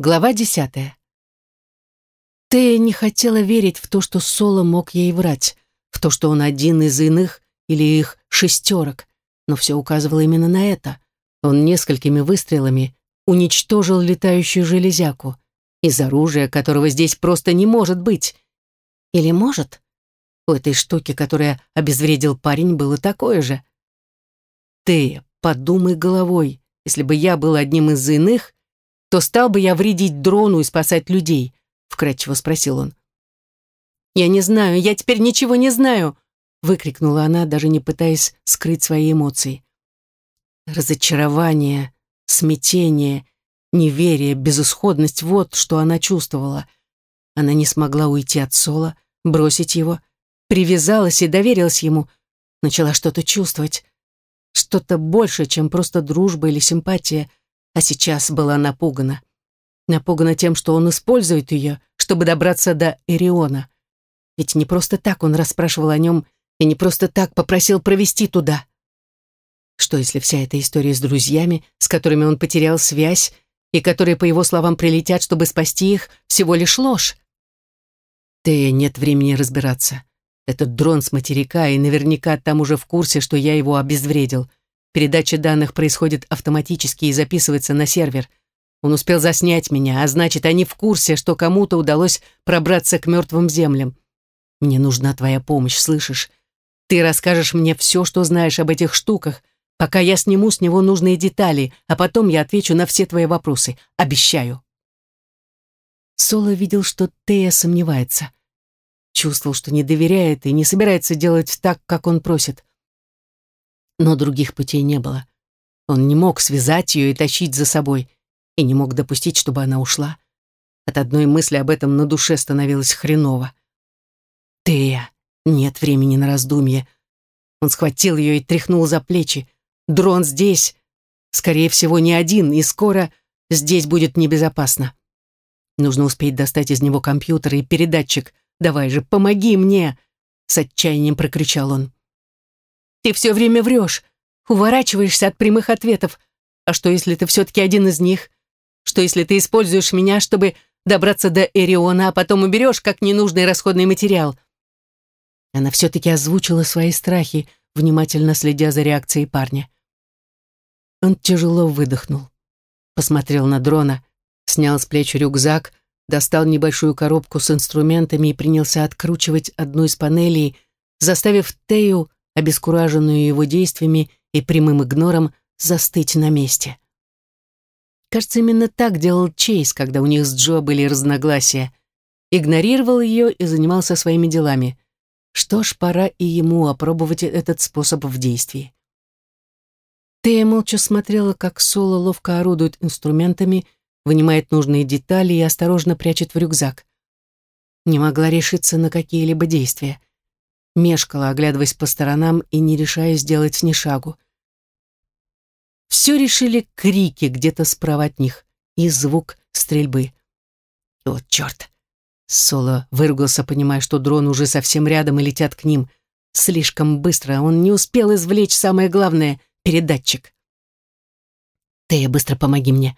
Глава десятая. Тея не хотела верить в то, что Соло мог ей врать, в то, что он один из иных или их шестерок, но все указывало именно на это. Он несколькими выстрелами уничтожил летающую железяку, из оружия которого здесь просто не может быть. Или может? У этой штуки, которая обезвредил парень, было такое же. Тея, подумай головой, если бы я был одним из иных, то стал бы я вредить дрону и спасать людей?» — вкратчиво спросил он. «Я не знаю, я теперь ничего не знаю!» — выкрикнула она, даже не пытаясь скрыть свои эмоции. Разочарование, смятение, неверие, безысходность — вот что она чувствовала. Она не смогла уйти от Сола, бросить его, привязалась и доверилась ему, начала что-то чувствовать, что-то больше, чем просто дружба или симпатия — а сейчас была напугана. Напугана тем, что он использует ее, чтобы добраться до Эриона. Ведь не просто так он расспрашивал о нем и не просто так попросил провести туда. Что если вся эта история с друзьями, с которыми он потерял связь, и которые, по его словам, прилетят, чтобы спасти их, всего лишь ложь? Ты нет времени разбираться. Этот дрон с материка, и наверняка там уже в курсе, что я его обезвредил. Передача данных происходит автоматически и записывается на сервер. Он успел заснять меня, а значит, они в курсе, что кому-то удалось пробраться к мертвым землям. Мне нужна твоя помощь, слышишь? Ты расскажешь мне все, что знаешь об этих штуках, пока я сниму с него нужные детали, а потом я отвечу на все твои вопросы. Обещаю. Соло видел, что Тея сомневается. Чувствовал, что не доверяет и не собирается делать так, как он просит. Но других путей не было. Он не мог связать ее и тащить за собой, и не мог допустить, чтобы она ушла. От одной мысли об этом на душе становилось хреново. «Тея, нет времени на раздумье». Он схватил ее и тряхнул за плечи. «Дрон здесь. Скорее всего, не один, и скоро здесь будет небезопасно. Нужно успеть достать из него компьютер и передатчик. Давай же, помоги мне!» С отчаянием прокричал он. Ты все время врешь, уворачиваешься от прямых ответов. А что, если ты все-таки один из них? Что, если ты используешь меня, чтобы добраться до Эриона, а потом уберешь как ненужный расходный материал?» Она все-таки озвучила свои страхи, внимательно следя за реакцией парня. Он тяжело выдохнул, посмотрел на дрона, снял с плеч рюкзак, достал небольшую коробку с инструментами и принялся откручивать одну из панелей, заставив Тею обескураженную его действиями и прямым игнором, застыть на месте. Кажется, именно так делал Чейз, когда у них с Джо были разногласия. Игнорировал ее и занимался своими делами. Что ж, пора и ему опробовать этот способ в действии. Тея молча смотрела, как Соло ловко орудует инструментами, вынимает нужные детали и осторожно прячет в рюкзак. Не могла решиться на какие-либо действия мешкала, оглядываясь по сторонам и не решая сделать ни шагу. Все решили крики где-то справа от них и звук стрельбы. «Вот черт!» Соло выругался, понимая, что дрон уже совсем рядом и летят к ним. Слишком быстро он не успел извлечь самое главное — передатчик. «Тея, быстро помоги мне!»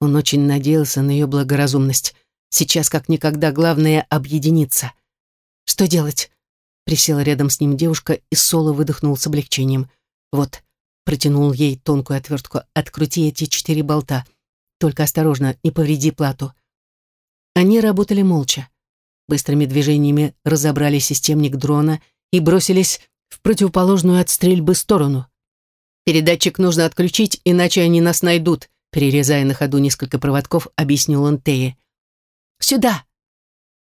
Он очень надеялся на ее благоразумность. Сейчас, как никогда, главное — объединиться. «Что делать?» Присела рядом с ним девушка, и Соло выдохнул с облегчением. «Вот», — протянул ей тонкую отвертку, «открути эти четыре болта. Только осторожно, не повреди плату». Они работали молча. Быстрыми движениями разобрали системник дрона и бросились в противоположную от стрельбы сторону. «Передатчик нужно отключить, иначе они нас найдут», перерезая на ходу несколько проводков, объяснил он Тее. «Сюда!»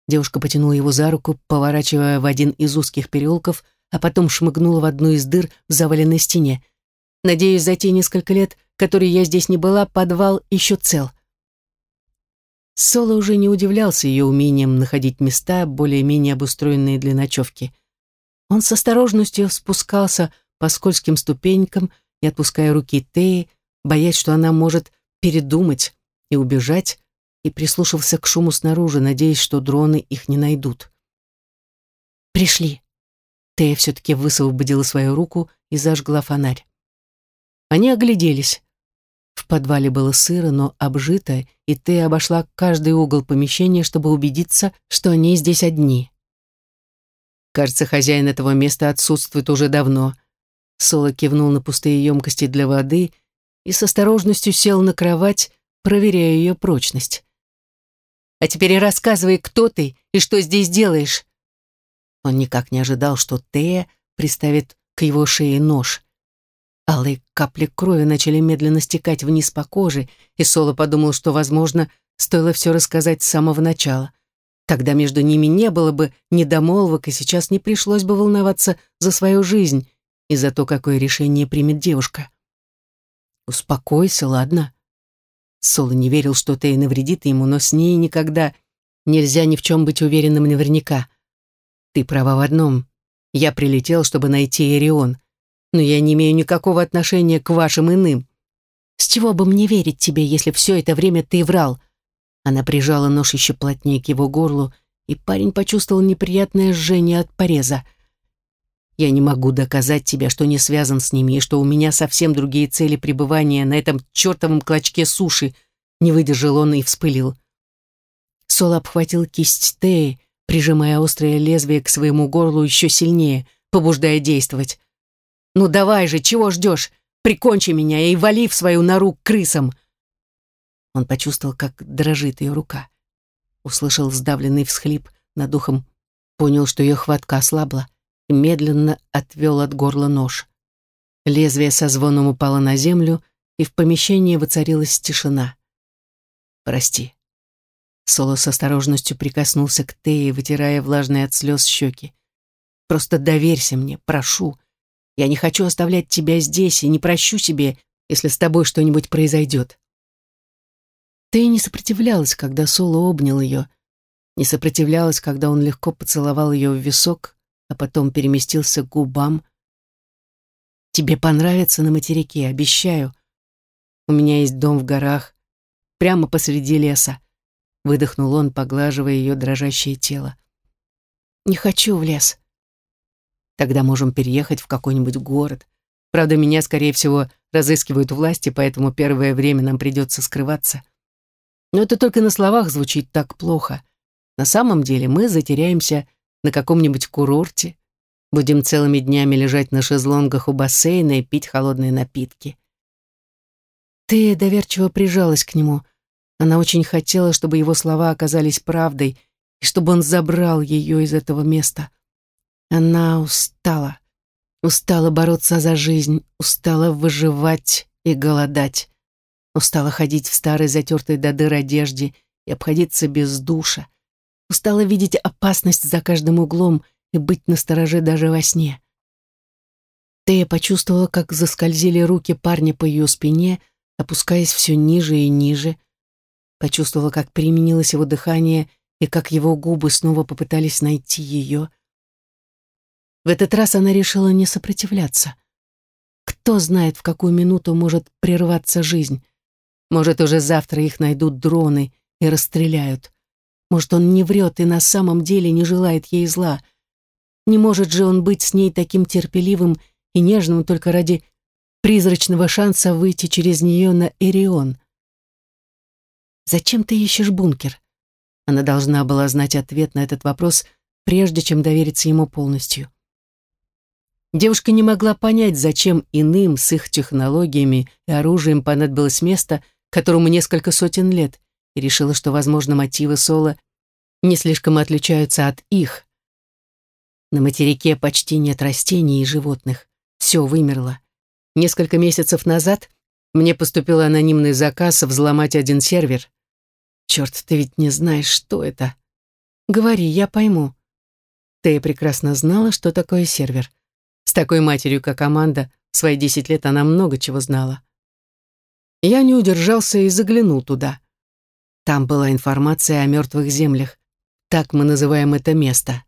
Девушка потянула его за руку, поворачивая в один из узких переулков, а потом шмыгнула в одну из дыр в заваленной стене. «Надеюсь, за те несколько лет, которые я здесь не была, подвал еще цел». Соло уже не удивлялся ее умением находить места, более-менее обустроенные для ночевки. Он с осторожностью спускался по скользким ступенькам и отпуская руки Теи, боясь, что она может передумать и убежать, и прислушивался к шуму снаружи, надеясь, что дроны их не найдут. «Пришли». Тея все-таки высвободила свою руку и зажгла фонарь. Они огляделись. В подвале было сыро, но обжито, и ты обошла каждый угол помещения, чтобы убедиться, что они здесь одни. Кажется, хозяин этого места отсутствует уже давно. Соло кивнул на пустые емкости для воды и с осторожностью сел на кровать, проверяя ее прочность. «А теперь рассказывай, кто ты и что здесь делаешь?» Он никак не ожидал, что Тея приставит к его шее нож. Алые капли крови начали медленно стекать вниз по коже, и Соло подумал, что, возможно, стоило все рассказать с самого начала. Тогда между ними не было бы недомолвок, и сейчас не пришлось бы волноваться за свою жизнь и за то, какое решение примет девушка. «Успокойся, ладно?» Соло не верил, что Тея навредит ему, но с ней никогда нельзя ни в чем быть уверенным наверняка. «Ты права в одном. Я прилетел, чтобы найти Эрион но я не имею никакого отношения к вашим иным. С чего бы мне верить тебе, если все это время ты врал?» Она прижала нож еще плотнее к его горлу, и парень почувствовал неприятное жжение от пореза. «Я не могу доказать тебе, что не связан с ними, и что у меня совсем другие цели пребывания на этом чертовом клочке суши», не выдержал он и вспылил. Сол обхватил кисть Теи, прижимая острое лезвие к своему горлу еще сильнее, побуждая действовать. «Ну давай же, чего ждешь? Прикончи меня и вали в свою нору к крысам!» Он почувствовал, как дрожит ее рука. Услышал сдавленный всхлип над ухом, понял, что ее хватка ослабла, и медленно отвел от горла нож. Лезвие со звоном упало на землю, и в помещении воцарилась тишина. «Прости». Соло с осторожностью прикоснулся к Тее, вытирая влажные от слез щеки. «Просто доверься мне, прошу. Я не хочу оставлять тебя здесь и не прощу себе, если с тобой что-нибудь произойдет. Ты не сопротивлялась, когда Соло обнял ее, не сопротивлялась, когда он легко поцеловал ее в висок, а потом переместился к губам. Тебе понравится на материке, обещаю. У меня есть дом в горах, прямо посреди леса. Выдохнул он, поглаживая ее дрожащее тело. Не хочу в лес. Тогда можем переехать в какой-нибудь город. Правда, меня, скорее всего, разыскивают власти, поэтому первое время нам придется скрываться. Но это только на словах звучит так плохо. На самом деле мы затеряемся на каком-нибудь курорте, будем целыми днями лежать на шезлонгах у бассейна и пить холодные напитки. Ты доверчиво прижалась к нему. Она очень хотела, чтобы его слова оказались правдой, и чтобы он забрал ее из этого места. Она устала. Устала бороться за жизнь, устала выживать и голодать. Устала ходить в старой затертой до дыр одежде и обходиться без душа. Устала видеть опасность за каждым углом и быть настороже даже во сне. Тея почувствовала, как заскользили руки парня по ее спине, опускаясь все ниже и ниже. Почувствовала, как применилось его дыхание и как его губы снова попытались найти ее — в этот раз она решила не сопротивляться. Кто знает, в какую минуту может прерваться жизнь. Может, уже завтра их найдут дроны и расстреляют. Может, он не врет и на самом деле не желает ей зла. Не может же он быть с ней таким терпеливым и нежным только ради призрачного шанса выйти через нее на Эрион. «Зачем ты ищешь бункер?» Она должна была знать ответ на этот вопрос, прежде чем довериться ему полностью. Девушка не могла понять, зачем иным с их технологиями и оружием понадобилось место, которому несколько сотен лет, и решила, что, возможно, мотивы Соло не слишком отличаются от их. На материке почти нет растений и животных. Все вымерло. Несколько месяцев назад мне поступил анонимный заказ взломать один сервер. Черт, ты ведь не знаешь, что это. Говори, я пойму. Ты прекрасно знала, что такое сервер. С такой матерью, как Аманда, в свои десять лет она много чего знала. Я не удержался и заглянул туда. Там была информация о мертвых землях. Так мы называем это место.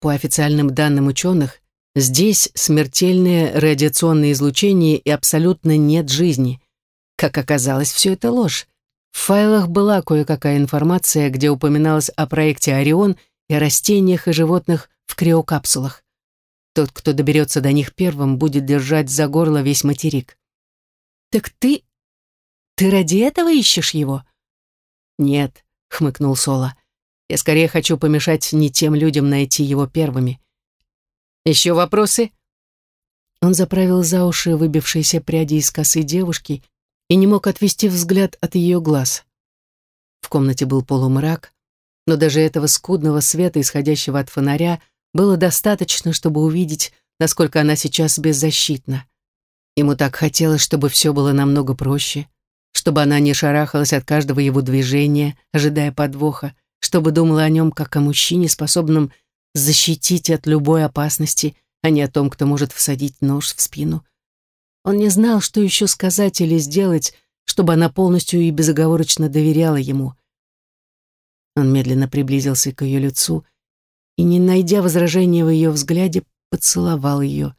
По официальным данным ученых, здесь смертельное радиационное излучение и абсолютно нет жизни. Как оказалось, все это ложь. В файлах была кое-какая информация, где упоминалось о проекте «Орион» и о растениях и животных в криокапсулах. Тот, кто доберется до них первым, будет держать за горло весь материк. «Так ты...» Ты ради этого ищешь его?» «Нет», — хмыкнул Соло. «Я скорее хочу помешать не тем людям найти его первыми». «Еще вопросы?» Он заправил за уши выбившиеся пряди из косы девушки и не мог отвести взгляд от ее глаз. В комнате был полумрак, но даже этого скудного света, исходящего от фонаря, было достаточно, чтобы увидеть, насколько она сейчас беззащитна. Ему так хотелось, чтобы все было намного проще, чтобы она не шарахалась от каждого его движения, ожидая подвоха, чтобы думала о нем как о мужчине, способном защитить от любой опасности, а не о том, кто может всадить нож в спину. Он не знал, что еще сказать или сделать, чтобы она полностью и безоговорочно доверяла ему. Он медленно приблизился к ее лицу и, не найдя возражения в ее взгляде, поцеловал ее.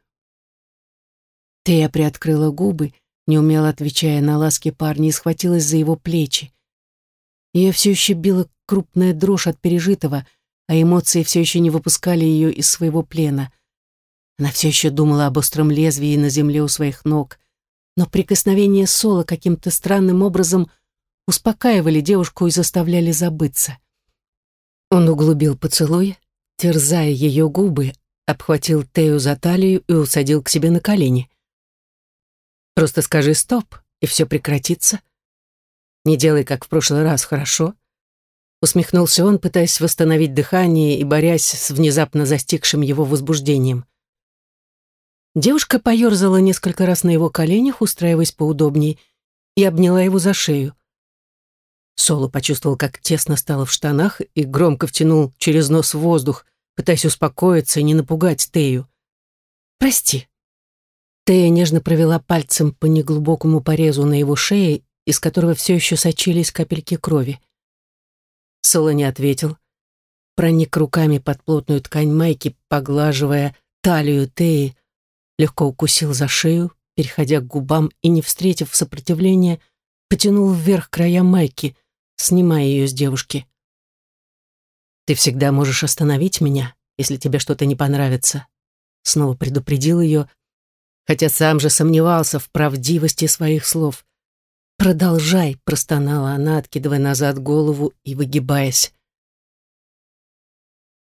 Тея приоткрыла губы, неумело отвечая на ласки парня, и схватилась за его плечи. Ее все еще била крупная дрожь от пережитого, а эмоции все еще не выпускали ее из своего плена. Она все еще думала об остром лезвии на земле у своих ног, но прикосновения Сола каким-то странным образом успокаивали девушку и заставляли забыться. Он углубил поцелуй, терзая ее губы, обхватил Тею за талию и усадил к себе на колени. «Просто скажи «стоп», и все прекратится. Не делай, как в прошлый раз, хорошо?» Усмехнулся он, пытаясь восстановить дыхание и борясь с внезапно застигшим его возбуждением. Девушка поерзала несколько раз на его коленях, устраиваясь поудобней, и обняла его за шею. Соло почувствовал, как тесно стало в штанах, и громко втянул через нос воздух, пытаясь успокоиться и не напугать Тею. «Прости». Тея нежно провела пальцем по неглубокому порезу на его шее, из которого все еще сочились капельки крови. Соло не ответил. Проник руками под плотную ткань майки, поглаживая талию Теи, легко укусил за шею, переходя к губам и, не встретив сопротивления, потянул вверх края майки, снимая ее с девушки. «Ты всегда можешь остановить меня, если тебе что-то не понравится», снова предупредил ее, хотя сам же сомневался в правдивости своих слов. «Продолжай», — простонала она, откидывая назад голову и выгибаясь.